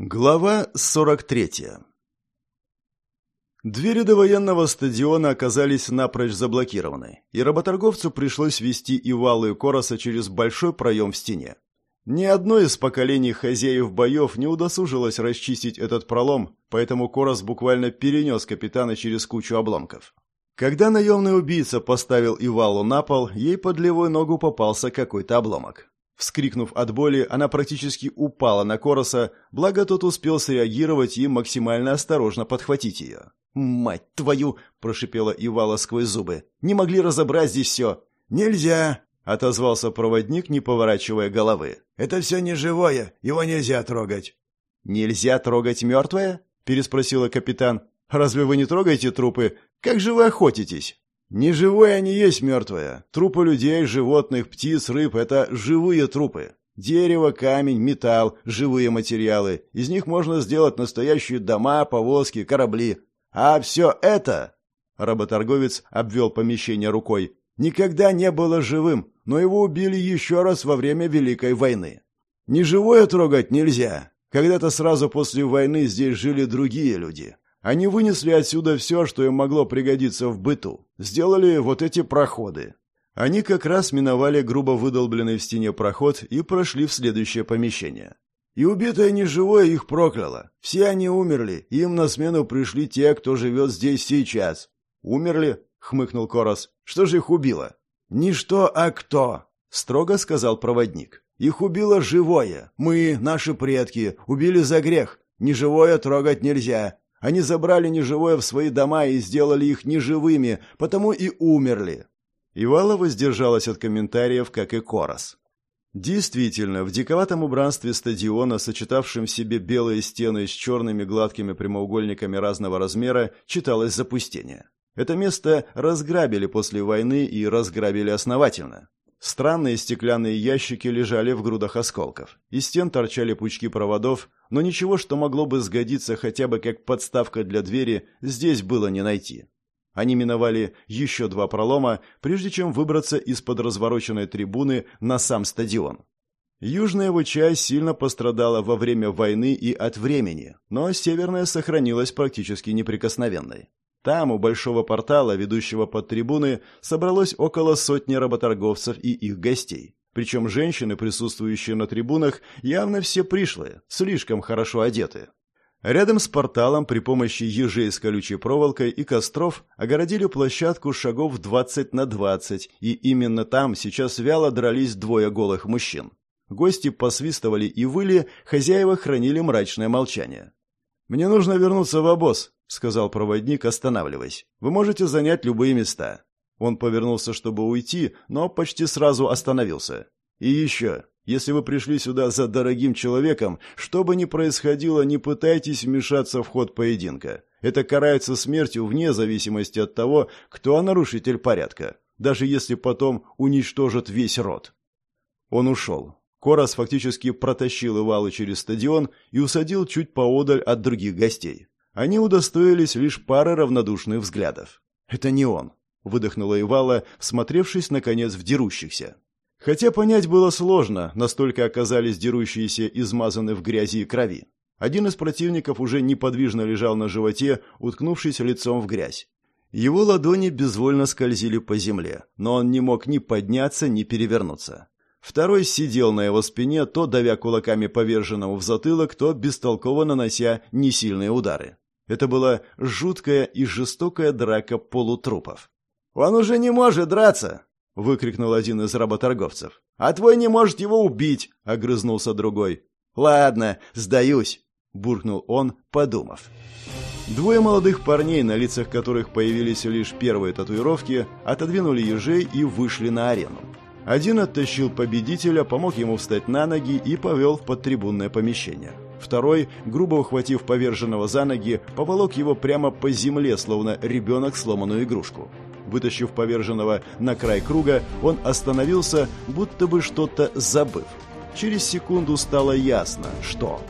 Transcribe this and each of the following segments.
Глава 43 Двери до военного стадиона оказались напрочь заблокированы, и работорговцу пришлось вести Ивалу и Короса через большой проем в стене. Ни одно из поколений хозяев боев не удосужилось расчистить этот пролом, поэтому Корос буквально перенес капитана через кучу обломков. Когда наемный убийца поставил Ивалу на пол, ей под левую ногу попался какой-то обломок. Вскрикнув от боли, она практически упала на Короса, благо тот успел среагировать и максимально осторожно подхватить ее. «Мать твою!» – прошипела Ивала сквозь зубы. «Не могли разобрать здесь все!» «Нельзя!» – отозвался проводник, не поворачивая головы. «Это все не живое, его нельзя трогать!» «Нельзя трогать мертвое?» – переспросила капитан. «Разве вы не трогаете трупы? Как же вы охотитесь?» Не живое они есть мертвое. Трупы людей, животных, птиц, рыб – это живые трупы. Дерево, камень, металл – живые материалы. Из них можно сделать настоящие дома, повозки, корабли. А все это... Работорговец обвел помещение рукой. Никогда не было живым, но его убили еще раз во время Великой войны. Неживое трогать нельзя. Когда-то сразу после войны здесь жили другие люди. Они вынесли отсюда все, что им могло пригодиться в быту. Сделали вот эти проходы. Они как раз миновали грубо выдолбленный в стене проход и прошли в следующее помещение. И убитое неживое их прокляло. Все они умерли, им на смену пришли те, кто живет здесь сейчас. «Умерли?» — хмыкнул Корос. «Что же их убило?» «Не что, а кто?» — строго сказал проводник. «Их убило живое. Мы, наши предки, убили за грех. Неживое трогать нельзя. Они забрали неживое в свои дома и сделали их неживыми, потому и умерли. Ивала воздержалась от комментариев, как и Корос. Действительно, в диковатом убранстве стадиона, сочетавшем в себе белые стены с черными гладкими прямоугольниками разного размера, читалось запустение. Это место разграбили после войны и разграбили основательно. Странные стеклянные ящики лежали в грудах осколков. Из стен торчали пучки проводов, но ничего, что могло бы сгодиться хотя бы как подставка для двери, здесь было не найти. Они миновали еще два пролома, прежде чем выбраться из-под развороченной трибуны на сам стадион. Южная его часть сильно пострадала во время войны и от времени, но северная сохранилась практически неприкосновенной. Там, у большого портала, ведущего под трибуны, собралось около сотни работорговцев и их гостей. Причем женщины, присутствующие на трибунах, явно все пришлые, слишком хорошо одеты. Рядом с порталом при помощи ежей с колючей проволокой и костров огородили площадку шагов 20 на 20, и именно там сейчас вяло дрались двое голых мужчин. Гости посвистывали и выли, хозяева хранили мрачное молчание. «Мне нужно вернуться в обоз», — сказал проводник, останавливаясь. «Вы можете занять любые места». Он повернулся, чтобы уйти, но почти сразу остановился. «И еще, если вы пришли сюда за дорогим человеком, что бы ни происходило, не пытайтесь вмешаться в ход поединка. Это карается смертью вне зависимости от того, кто нарушитель порядка, даже если потом уничтожат весь род». Он ушел. Корос фактически протащил Ивала через стадион и усадил чуть поодаль от других гостей. Они удостоились лишь пары равнодушных взглядов. «Это не он», — выдохнула Ивала, всмотревшись, наконец, в дерущихся. Хотя понять было сложно, настолько оказались дерущиеся измазаны в грязи и крови. Один из противников уже неподвижно лежал на животе, уткнувшись лицом в грязь. Его ладони безвольно скользили по земле, но он не мог ни подняться, ни перевернуться. Второй сидел на его спине, то давя кулаками поверженному в затылок, то бестолково нанося несильные удары. Это была жуткая и жестокая драка полутрупов. «Он уже не может драться!» — выкрикнул один из работорговцев. «А твой не может его убить!» — огрызнулся другой. «Ладно, сдаюсь!» — буркнул он, подумав. Двое молодых парней, на лицах которых появились лишь первые татуировки, отодвинули ежей и вышли на арену. Один оттащил победителя, помог ему встать на ноги и повел в подтрибунное помещение. Второй, грубо ухватив поверженного за ноги, поволок его прямо по земле, словно ребенок сломанную игрушку. Вытащив поверженного на край круга, он остановился, будто бы что-то забыв. Через секунду стало ясно, что...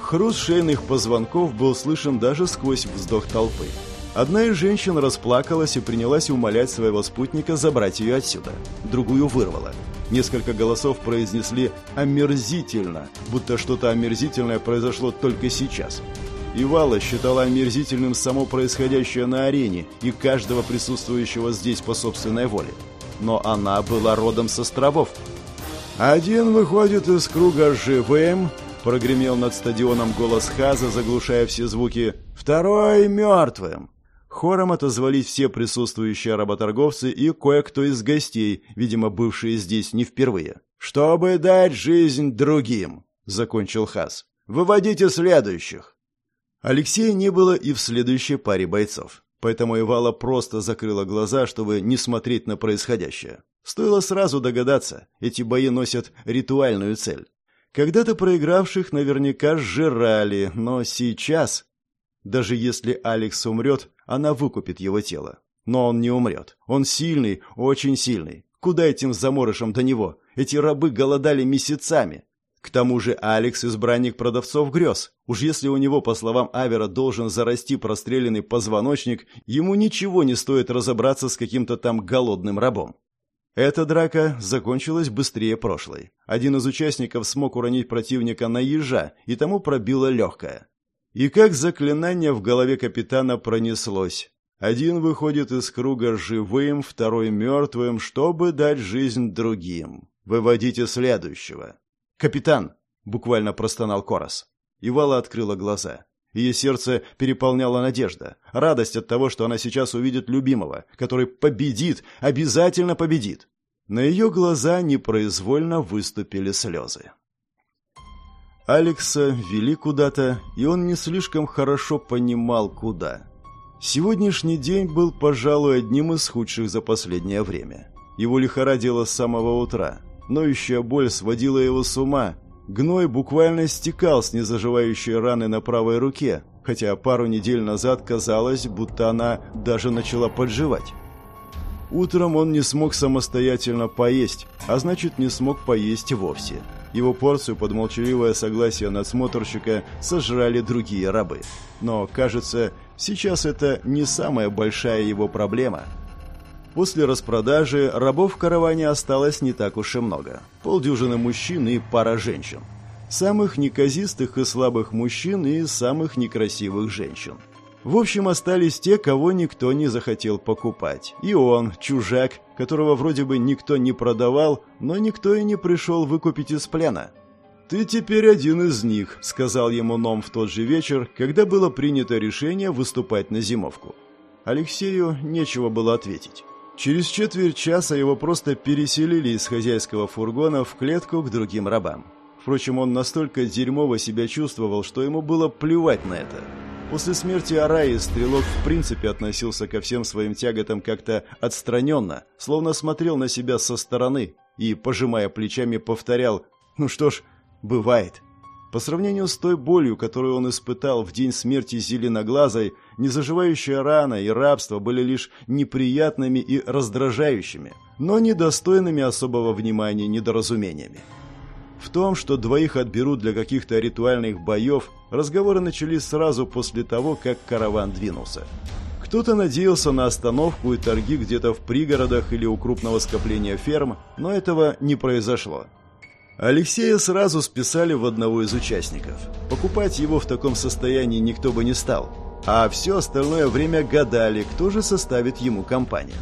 Хруст шейных позвонков был слышен даже сквозь вздох толпы. Одна из женщин расплакалась и принялась умолять своего спутника забрать ее отсюда. Другую вырвала. Несколько голосов произнесли «омерзительно», будто что-то омерзительное произошло только сейчас. Ивала считала омерзительным само происходящее на арене и каждого присутствующего здесь по собственной воле. Но она была родом с островов. «Один выходит из круга живым», — прогремел над стадионом голос Хаза, заглушая все звуки, «второй мертвым». Хором отозвались все присутствующие работорговцы и кое-кто из гостей, видимо, бывшие здесь не впервые. «Чтобы дать жизнь другим», — закончил Хас. «Выводите следующих». Алексея не было и в следующей паре бойцов, поэтому Ивала просто закрыла глаза, чтобы не смотреть на происходящее. Стоило сразу догадаться, эти бои носят ритуальную цель. Когда-то проигравших наверняка сжирали, но сейчас... Даже если Алекс умрет, она выкупит его тело. Но он не умрет. Он сильный, очень сильный. Куда этим заморышам до него? Эти рабы голодали месяцами. К тому же Алекс – избранник продавцов грез. Уж если у него, по словам Авера, должен зарасти простреленный позвоночник, ему ничего не стоит разобраться с каким-то там голодным рабом. Эта драка закончилась быстрее прошлой. Один из участников смог уронить противника на ежа, и тому пробило легкое. И как заклинание в голове капитана пронеслось. Один выходит из круга живым, второй мертвым, чтобы дать жизнь другим. Выводите следующего. «Капитан!» — буквально простонал Корос. Ивала открыла глаза. Ее сердце переполняла надежда, радость от того, что она сейчас увидит любимого, который победит, обязательно победит. На ее глаза непроизвольно выступили слезы. Алекса вели куда-то, и он не слишком хорошо понимал, куда. Сегодняшний день был, пожалуй, одним из худших за последнее время. Его лихорадило с самого утра. Ноющая боль сводила его с ума. Гной буквально стекал с незаживающей раны на правой руке, хотя пару недель назад казалось, будто она даже начала подживать. Утром он не смог самостоятельно поесть, а значит не смог поесть вовсе. Его порцию под молчаливое согласие надсмотрщика сожрали другие рабы. Но, кажется, сейчас это не самая большая его проблема. После распродажи рабов в караване осталось не так уж и много. Полдюжины мужчин и пара женщин. Самых неказистых и слабых мужчин и самых некрасивых женщин. В общем, остались те, кого никто не захотел покупать. И он, чужак, которого вроде бы никто не продавал, но никто и не пришел выкупить из плена. «Ты теперь один из них», — сказал ему Ном в тот же вечер, когда было принято решение выступать на зимовку. Алексею нечего было ответить. Через четверть часа его просто переселили из хозяйского фургона в клетку к другим рабам. Впрочем, он настолько дерьмово себя чувствовал, что ему было плевать на это. После смерти Араи Стрелок в принципе относился ко всем своим тяготам как-то отстраненно, словно смотрел на себя со стороны и, пожимая плечами, повторял «Ну что ж, бывает». По сравнению с той болью, которую он испытал в день смерти Зеленоглазой, незаживающая рана и рабство были лишь неприятными и раздражающими, но недостойными особого внимания недоразумениями. В том, что двоих отберут для каких-то ритуальных боев, разговоры начались сразу после того, как караван двинулся. Кто-то надеялся на остановку и торги где-то в пригородах или у крупного скопления ферм, но этого не произошло. Алексея сразу списали в одного из участников. Покупать его в таком состоянии никто бы не стал. А все остальное время гадали, кто же составит ему компанию.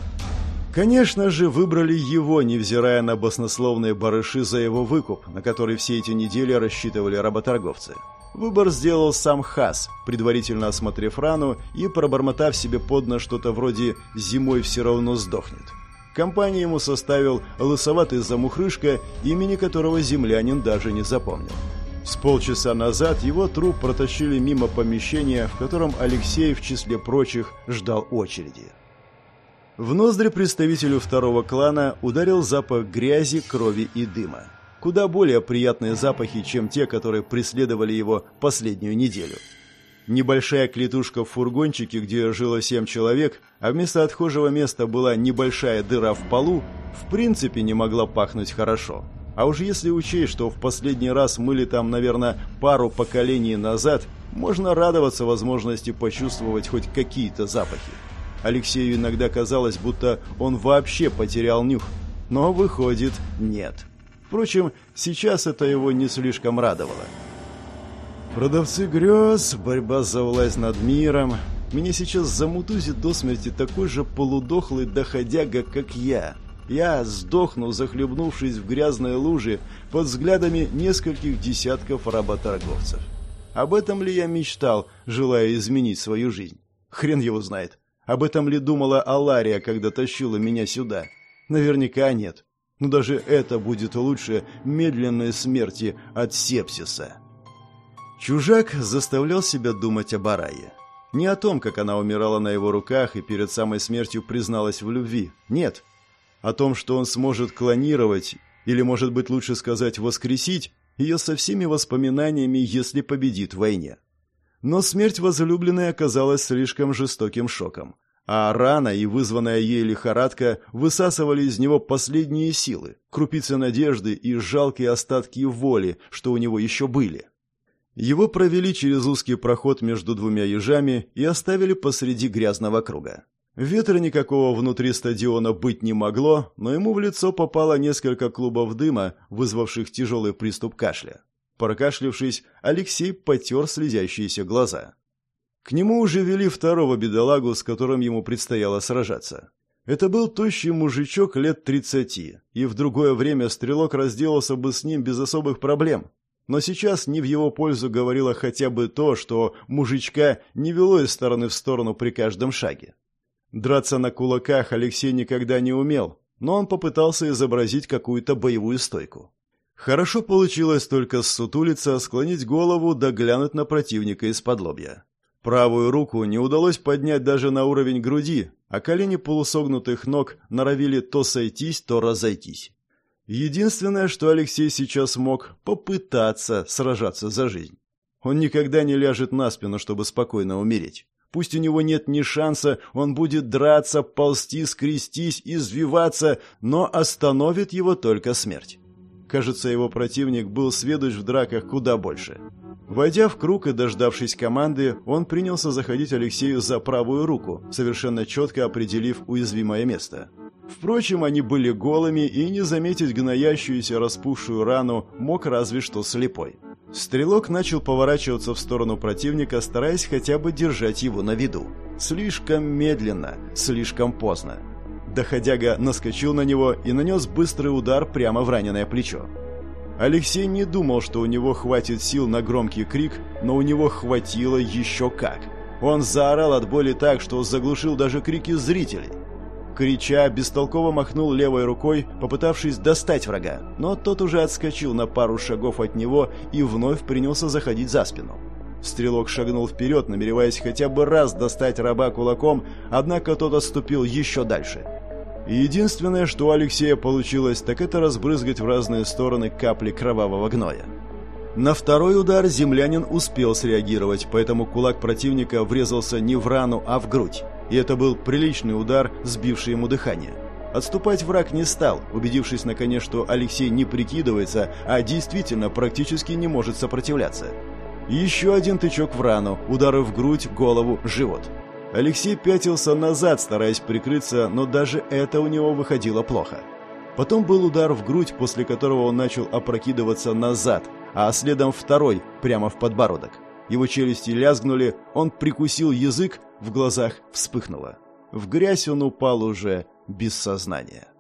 Конечно же, выбрали его, невзирая на баснословные барыши за его выкуп, на который все эти недели рассчитывали работорговцы. Выбор сделал сам Хас, предварительно осмотрев рану и пробормотав себе под нос что-то вроде «зимой все равно сдохнет». Компанию ему составил лысоватый замухрышка, имени которого землянин даже не запомнил. С полчаса назад его труп протащили мимо помещения, в котором Алексей, в числе прочих, ждал очереди. В ноздри представителю второго клана ударил запах грязи, крови и дыма. Куда более приятные запахи, чем те, которые преследовали его последнюю неделю. Небольшая клетушка в фургончике, где жило семь человек, а вместо отхожего места была небольшая дыра в полу, в принципе не могла пахнуть хорошо. А уж если учесть, что в последний раз мыли там, наверное, пару поколений назад, можно радоваться возможности почувствовать хоть какие-то запахи. Алексею иногда казалось, будто он вообще потерял нюх. Но, выходит, нет. Впрочем, сейчас это его не слишком радовало. Продавцы грез, борьба за власть над миром. Меня сейчас замутузит до смерти такой же полудохлый доходяга, как я. Я сдохну, захлебнувшись в грязной луже под взглядами нескольких десятков работорговцев. Об этом ли я мечтал, желая изменить свою жизнь? Хрен его знает. Об этом ли думала Алария, когда тащила меня сюда? Наверняка нет. Но даже это будет лучше медленной смерти от сепсиса. Чужак заставлял себя думать об Арае. Не о том, как она умирала на его руках и перед самой смертью призналась в любви. Нет. О том, что он сможет клонировать, или, может быть, лучше сказать, воскресить, ее со всеми воспоминаниями, если победит в войне. Но смерть возлюбленной оказалась слишком жестоким шоком, а рана и вызванная ей лихорадка высасывали из него последние силы, крупицы надежды и жалкие остатки воли, что у него еще были. Его провели через узкий проход между двумя ежами и оставили посреди грязного круга. Ветра никакого внутри стадиона быть не могло, но ему в лицо попало несколько клубов дыма, вызвавших тяжелый приступ кашля. Прокашлившись, Алексей потер слезящиеся глаза. К нему уже вели второго бедолагу, с которым ему предстояло сражаться. Это был тощий мужичок лет тридцати, и в другое время стрелок разделался бы с ним без особых проблем. Но сейчас не в его пользу говорило хотя бы то, что мужичка не вело из стороны в сторону при каждом шаге. Драться на кулаках Алексей никогда не умел, но он попытался изобразить какую-то боевую стойку. Хорошо получилось только ссутулиться, склонить голову да глянуть на противника из-под лобья. Правую руку не удалось поднять даже на уровень груди, а колени полусогнутых ног норовили то сойтись, то разойтись. Единственное, что Алексей сейчас мог попытаться сражаться за жизнь. Он никогда не ляжет на спину, чтобы спокойно умереть. Пусть у него нет ни шанса, он будет драться, ползти, скрестись, извиваться, но остановит его только смерть. Кажется, его противник был сведущ в драках куда больше. Войдя в круг и дождавшись команды, он принялся заходить Алексею за правую руку, совершенно четко определив уязвимое место. Впрочем, они были голыми, и не заметить гноящуюся распухшую рану мог разве что слепой. Стрелок начал поворачиваться в сторону противника, стараясь хотя бы держать его на виду. Слишком медленно, слишком поздно. Доходяга наскочил на него и нанес быстрый удар прямо в раненое плечо. Алексей не думал, что у него хватит сил на громкий крик, но у него хватило еще как. Он заорал от боли так, что заглушил даже крики зрителей. Крича, бестолково махнул левой рукой, попытавшись достать врага, но тот уже отскочил на пару шагов от него и вновь принялся заходить за спину. Стрелок шагнул вперед, намереваясь хотя бы раз достать раба кулаком, однако тот отступил еще дальше. Единственное, что у Алексея получилось, так это разбрызгать в разные стороны капли кровавого гноя. На второй удар землянин успел среагировать, поэтому кулак противника врезался не в рану, а в грудь и это был приличный удар, сбивший ему дыхание. Отступать враг не стал, убедившись наконец, что Алексей не прикидывается, а действительно практически не может сопротивляться. Еще один тычок в рану, удары в грудь, голову, живот. Алексей пятился назад, стараясь прикрыться, но даже это у него выходило плохо. Потом был удар в грудь, после которого он начал опрокидываться назад, а следом второй, прямо в подбородок. Его челюсти лязгнули, он прикусил язык, в глазах вспыхнуло. В грязь он упал уже без сознания.